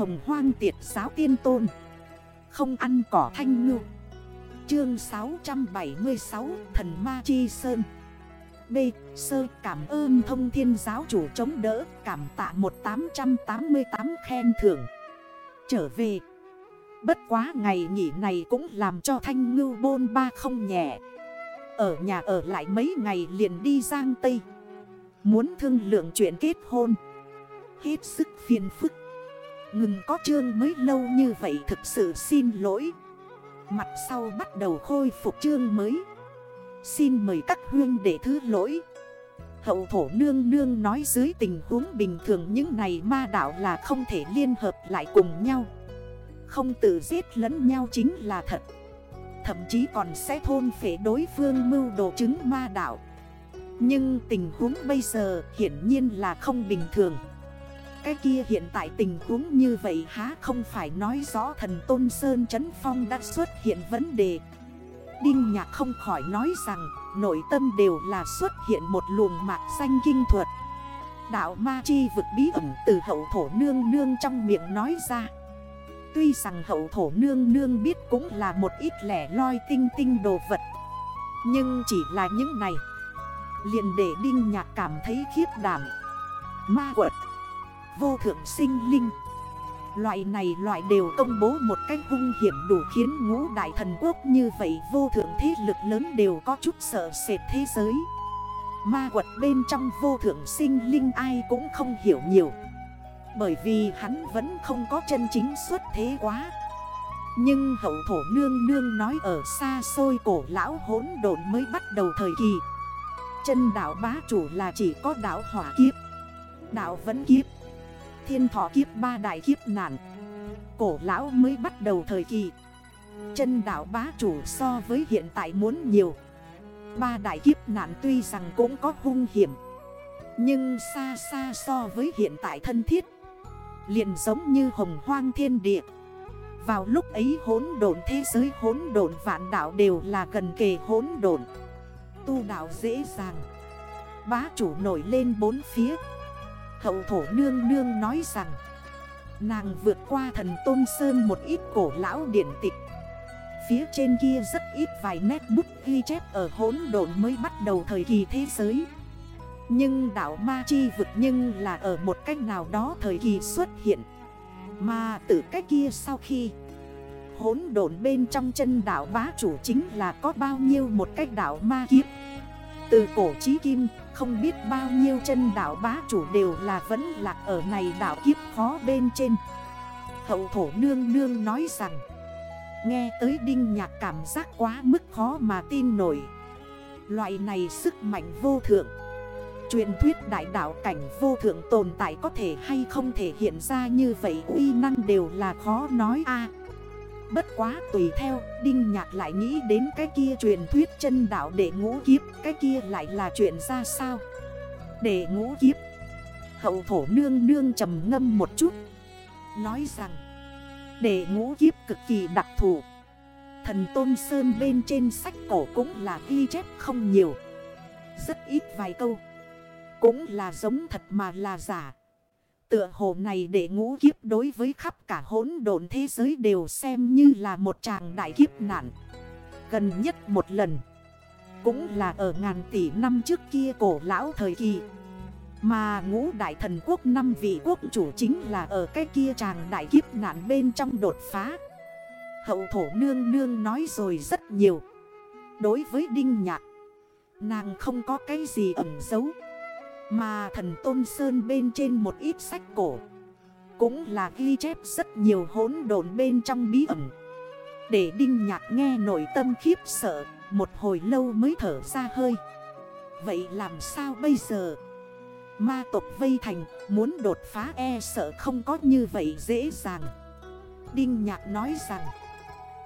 hồng hoang tiệt giáo tiên tôn. Không ăn cỏ thanh ngư. Chương 676 Thần Ma Chi Sơn. B. Sơ cảm ơn thông thiên giáo chủ chống đỡ, Cảm tạ 1888 khen thưởng. Trở về. Bất quá ngày nghỉ này cũng làm cho thanh ngư bôn ba không nhẹ. Ở nhà ở lại mấy ngày liền đi Giang Tây. Muốn thương lượng chuyện kết hôn. Hết sức phiền phức. Ngừng có chương mới lâu như vậy thực sự xin lỗi. Mặt sau bắt đầu khôi phục chương mới. Xin mời các huyên để thứ lỗi. Hậu thổ nương nương nói dưới tình huống bình thường những này ma đảo là không thể liên hợp lại cùng nhau. Không tự giết lẫn nhau chính là thật. Thậm chí còn sẽ thôn phế đối phương mưu đồ chứng ma đảo Nhưng tình huống bây giờ hiển nhiên là không bình thường cái kia hiện tại tình huống như vậy há không phải nói rõ thần Tôn Sơn Trấn Phong đã xuất hiện vấn đề. Đinh Nhạc không khỏi nói rằng, nội tâm đều là xuất hiện một luồng mạc xanh kinh thuật. Đạo ma chi vực bí ẩn từ hậu thổ nương nương trong miệng nói ra. Tuy rằng hậu thổ nương nương biết cũng là một ít lẻ loi tinh tinh đồ vật, Nhưng chỉ là những này. Liền để Đinh Nhạc cảm thấy khiếp đảm. Ma quật. Vô thượng sinh linh. Loại này loại đều công bố một cách hung hiểm đủ khiến ngũ đại thần quốc như vậy vô thượng thế lực lớn đều có chút sợ sệt thế giới. Ma quật bên trong vô thượng sinh linh ai cũng không hiểu nhiều. Bởi vì hắn vẫn không có chân chính xuất thế quá. Nhưng hậu thổ nương nương nói ở xa xôi cổ lão hỗn độn mới bắt đầu thời kỳ. Chân đảo bá chủ là chỉ có đảo hỏa kiếp. Đảo vẫn kiếp. Thiên thọ kiếp ba đại kiếp nạn. Cổ lão mới bắt đầu thời kỳ. Chân đảo bá chủ so với hiện tại muốn nhiều. Ba đại kiếp nạn tuy rằng cũng có hung hiểm, Nhưng xa xa so với hiện tại thân thiết, liền giống như hồng hoang thiên địa. Vào lúc ấy hốn độn thế giới hốn độn vạn đảo đều là gần kề hốn độn. Tu đảo dễ dàng. Bá chủ nổi lên bốn phía. Hậu thổ nương nương nói rằng, Nàng vượt qua thần Tôn Sơn một ít cổ lão điển tịch. Phía trên kia rất ít vài nét bút ghi chép ở hỗn độn mới bắt đầu thời kỳ thế giới. Nhưng đảo Ma Chi vực nhưng là ở một cách nào đó thời kỳ xuất hiện. Mà từ cách kia sau khi hỗn độn bên trong chân đảo bá chủ chính là có bao nhiêu một cách đảo ma kiếp. Từ cổ chí kim, không biết bao nhiêu chân đảo bá chủ đều là vẫn lạc ở này đảo kiếp khó bên trên. Hậu thổ nương nương nói rằng, Nghe tới đinh nhạc cảm giác quá mức khó mà tin nổi. Loại này sức mạnh vô thượng, Truyền thuyết đại đảo cảnh vô thượng tồn tại có thể hay không thể hiện ra như vậy, uy năng đều là khó nói a. Bất quá tùy theo, Đinh Nhạc lại nghĩ đến cái kia truyền thuyết chân đảo để ngũ kiếp Cái kia lại là chuyện ra sao? Để ngũ kiếp. Hậu thổ nương nương trầm ngâm một chút. Nói rằng Để ngũ kiếp cực kỳ đặc thù. Thần Tôn Sơn bên trên sách cổ cũng là ghi chép không nhiều. Rất ít vài câu. Cũng là giống thật mà là giả. Tựa hồ này để ngũ kiếp đối với khắp cả hỗn độn thế giới đều xem như là một tràng đại kiếp nạn. Gần nhất một lần. Cũng là ở ngàn tỷ năm trước kia cổ lão thời kỳ. Mà ngũ đại thần quốc năm vị quốc chủ chính là ở cái kia chàng đại kiếp nạn bên trong đột phá. Hậu thổ nương nương nói rồi rất nhiều. Đối với Đinh Nhạc, nàng không có cái gì ẩn giấu. Mà thần Tôn Sơn bên trên một ít sách cổ. Cũng là ghi chép rất nhiều hỗn độn bên trong bí ẩn. Để Đinh Nhạc nghe nội tâm khiếp sợ, Một hồi lâu mới thở ra hơi. Vậy làm sao bây giờ? Ma tộc vây thành Muốn đột phá e sợ không có như vậy dễ dàng. Đinh Nhạc nói rằng,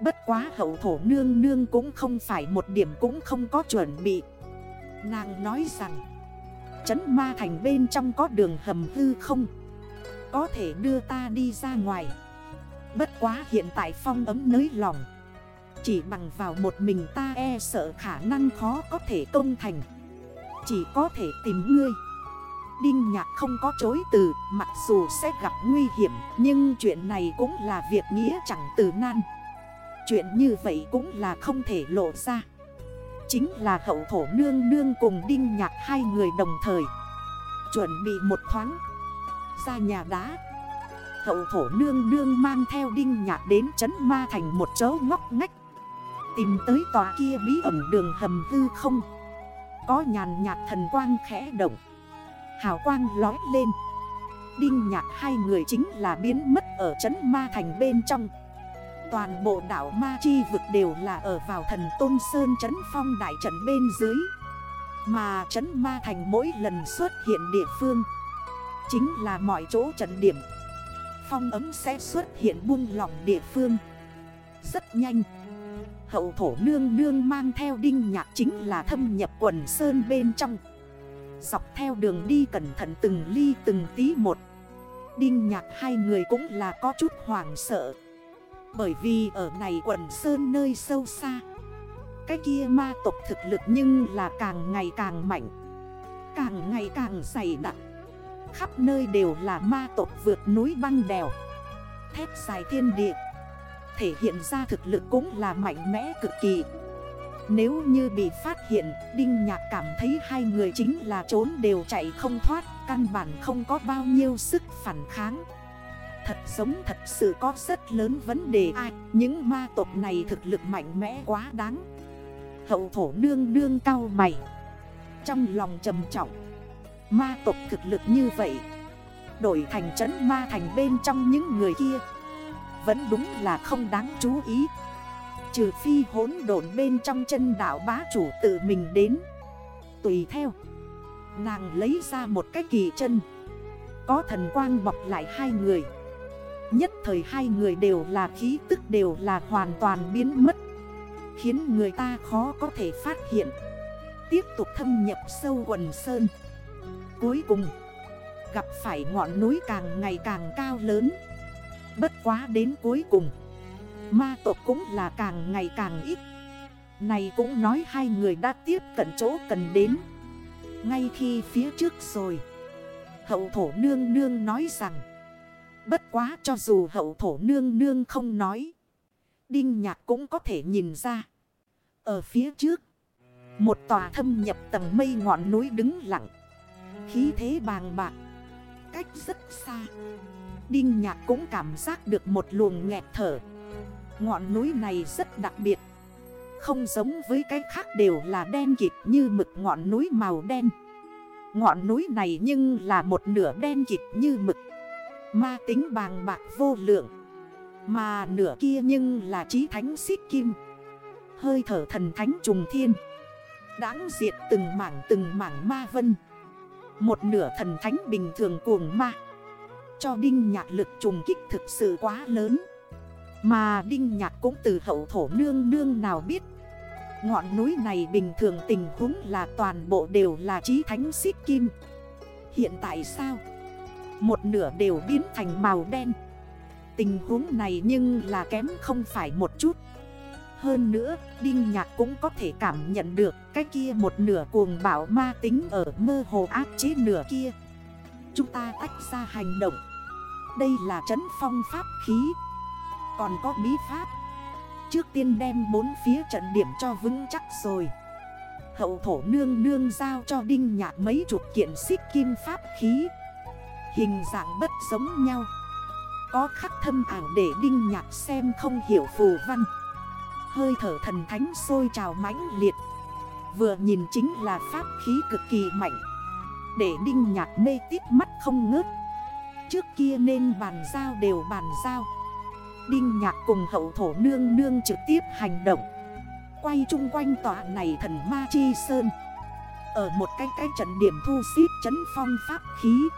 Bất quá hậu thổ nương nương cũng không phải một điểm cũng không có chuẩn bị. Nàng nói rằng Chấn ma thành bên trong có đường hầm hư không? Có thể đưa ta đi ra ngoài. Bất quá hiện tại phong ấm nới lòng Chỉ bằng vào một mình ta e sợ khả năng khó có thể công thành. Chỉ có thể tìm ngươi. Đinh Nhạc không có chối từ, Mặc dù sẽ gặp nguy hiểm, Nhưng chuyện này cũng là việc nghĩa chẳng từ nan. Chuyện như vậy cũng là không thể lộ ra. Chính là hậu thổ nương nương cùng Đinh Nhạc hai người đồng thời. Chuẩn bị một thoáng. Ra nhà đá. Hậu thổ nương nương mang theo Đinh Nhạc đến chấn ma thành một chỗ ngóc ngách. Tìm tới tòa kia bí ẩn đường hầm hư không. Có nhàn nhạt thần quang khẽ động. Hào quang lói lên. Đinh nhạc hai người chính là biến mất ở chấn ma thành bên trong. Toàn bộ đảo Ma Chi vực đều là ở vào thần Tôn Sơn chấn phong đại trận bên dưới. Mà chấn ma thành mỗi lần xuất hiện địa phương Chính là mọi chỗ trận điểm. Phong ấm sẽ xuất hiện buông lỏng địa phương. Rất nhanh, Hậu thổ nương nương mang theo đinh nhạc chính là thâm nhập quần sơn bên trong. Dọc theo đường đi cẩn thận từng ly từng tí một. Đinh nhạc hai người cũng là có chút hoảng sợ. Bởi vì ở này quần sơn nơi sâu xa. Cái kia ma tộc thực lực nhưng là càng ngày càng mạnh. Càng ngày càng dày đặc. Khắp nơi đều là ma tộc vượt núi băng đèo. Thép dài thiên địa. Thể hiện ra thực lực cũng là mạnh mẽ cực kỳ. Nếu như bị phát hiện, Đinh Nhạc cảm thấy hai người chính là trốn đều chạy không thoát, Căn bản không có bao nhiêu sức phản kháng. Thật giống thật sự có rất lớn vấn đề. Ai, Những ma tộc này thực lực mạnh mẽ quá đáng. Hậu thổ nương nương cao mày. Trong lòng trầm trọng. Ma tộc thực lực như vậy. Đổi thành trấn ma thành bên trong những người kia. Vẫn đúng là không đáng chú ý. Trừ phi hốn độn bên trong chân đảo bá chủ tự mình đến. Tùy theo. Nàng lấy ra một cái kỳ chân. Có thần quang bọc lại hai người. Nhất thời hai người đều là khí tức đều là hoàn toàn biến mất. Khiến người ta khó có thể phát hiện. Tiếp tục thâm nhập sâu quần sơn. Cuối cùng, Gặp phải ngọn núi càng ngày càng cao lớn. Bất quá đến cuối cùng, Ma tộc cũng là càng ngày càng ít. Này cũng nói hai người đã tiếp cận chỗ cần đến. Ngay khi phía trước rồi, Hậu thổ nương nương nói rằng Bất quá cho dù hậu thổ nương nương không nói. Đinh nhạc cũng có thể nhìn ra. Ở phía trước, Một tòa thâm nhập tầng mây ngọn núi đứng lặng. Khí thế bàng bạc, Cách rất xa. Đinh nhạc cũng cảm giác được một luồng nghẹt thở. Ngọn núi này rất đặc biệt. Không giống với cái khác đều là đen kịt như mực ngọn núi màu đen. Ngọn núi này nhưng là một nửa đen kịt như mực. Ma tính bàng bạc vô lượng. Mà nửa kia nhưng là trí thánh xích kim. Hơi thở thần thánh trùng thiên. Đáng diệt từng mảng từng mảng ma vân. Một nửa thần thánh bình thường cuồng ma. Cho Đinh Nhạc lực trùng kích thực sự quá lớn. Mà Đinh Nhạc cũng từ hậu thổ nương nương nào biết. Ngọn núi này bình thường tình huống là toàn bộ đều là trí thánh xích kim. Hiện tại sao? Một nửa đều biến thành màu đen Tình huống này nhưng là kém không phải một chút hơn nữa, Đinh Nhạc cũng có thể cảm nhận được cái kia một nửa cuồng bảo ma tính ở mơ hồ áp chế nửa kia. Chúng ta tách ra hành động. Đây là trấn phong pháp khí. Còn có bí pháp. Trước tiên đem bốn phía trận điểm cho vững chắc rồi. Hậu thổ nương nương giao cho Đinh Nhạc mấy chục kiện xích kim pháp khí. Hình dạng bất giống nhau. Có khắc thâm ảo để Đinh Nhạc xem không hiểu phù văn. Hơi thở thần thánh sôi trào mãnh liệt. Vừa nhìn chính là pháp khí cực kỳ mạnh. Để đinh nhạc mê tít mắt không ngớt. Trước kia nên bàn giao đều bàn giao. Đinh nhạc cùng hậu thổ nương nương trực tiếp hành động. Quay chung quanh tòa này thần ma chi sơn. Ở một cái cái trận điểm thu xít chấn phong pháp khí.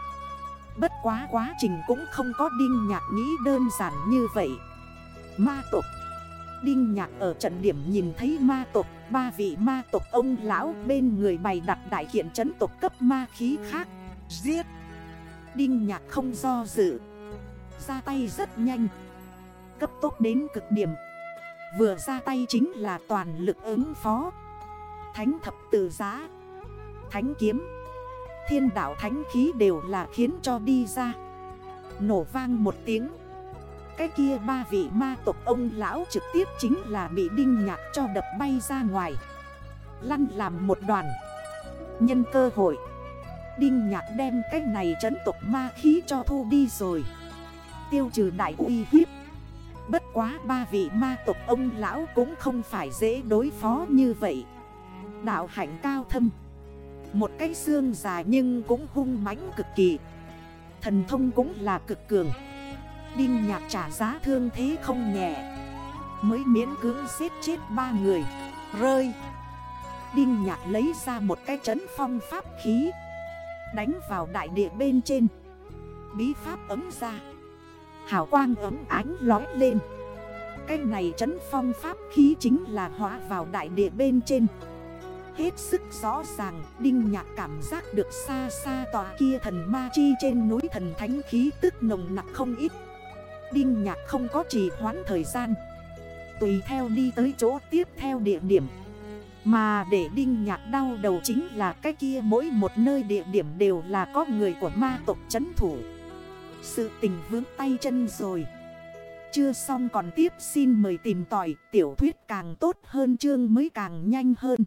Bất quá quá trình cũng không có đinh nhạc nghĩ đơn giản như vậy. Ma tục Đinh nhạc ở trận điểm nhìn thấy ma tộc, Ba vị ma tộc ông lão bên người bày đặt đại kiện trấn tộc cấp ma khí khác. Giết. Đinh nhạc không do dự. Ra tay rất nhanh. Cấp tốc đến cực điểm. Vừa ra tay chính là toàn lực ứng phó. Thánh thập từ giá. Thánh kiếm thiên đảo thánh khí đều là khiến cho đi ra. Nổ vang một tiếng. Cái kia ba vị ma tộc ông lão trực tiếp chính là bị đinh nhạc cho đập bay ra ngoài. Lăn làm một đoàn. Nhân cơ hội. Đinh nhạc đem cái này trấn tộc ma khí cho thu đi rồi. Tiêu trừ đại uy hiếp. Bất quá ba vị ma tộc ông lão cũng không phải dễ đối phó như vậy. Đạo hạnh cao thâm. Một cái xương dài nhưng cũng hung mãnh cực kỳ. Thần thông cũng là cực cường. Đinh nhạc trả giá thương thế không nhẹ. Mới miễn cưỡng giết chết ba người. Rơi. Đinh nhạc lấy ra một cái trấn phong pháp khí. Đánh vào đại địa bên trên. Bí pháp ấm ra. Hảo quang ấm ánh lói lên. Cái này trấn phong pháp khí chính là hóa vào đại địa bên trên. Hết sức rõ ràng, Đinh nhạc cảm giác được xa xa tòa kia thần ma chi trên núi thần thánh khí tức nồng nặng không ít. Đinh nhạc không có trì hoãn thời gian. Tùy theo đi tới chỗ tiếp theo địa điểm. Mà để đinh nhạc đau đầu chính là cái kia mỗi một nơi địa điểm đều là có người của ma tộc chấn thủ. Sự tình vướng tay chân rồi. Chưa xong còn tiếp xin mời tìm tỏi tiểu thuyết càng tốt hơn, chương mới càng nhanh hơn.